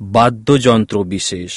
বাদ্যযন্ত্র বিশেষ।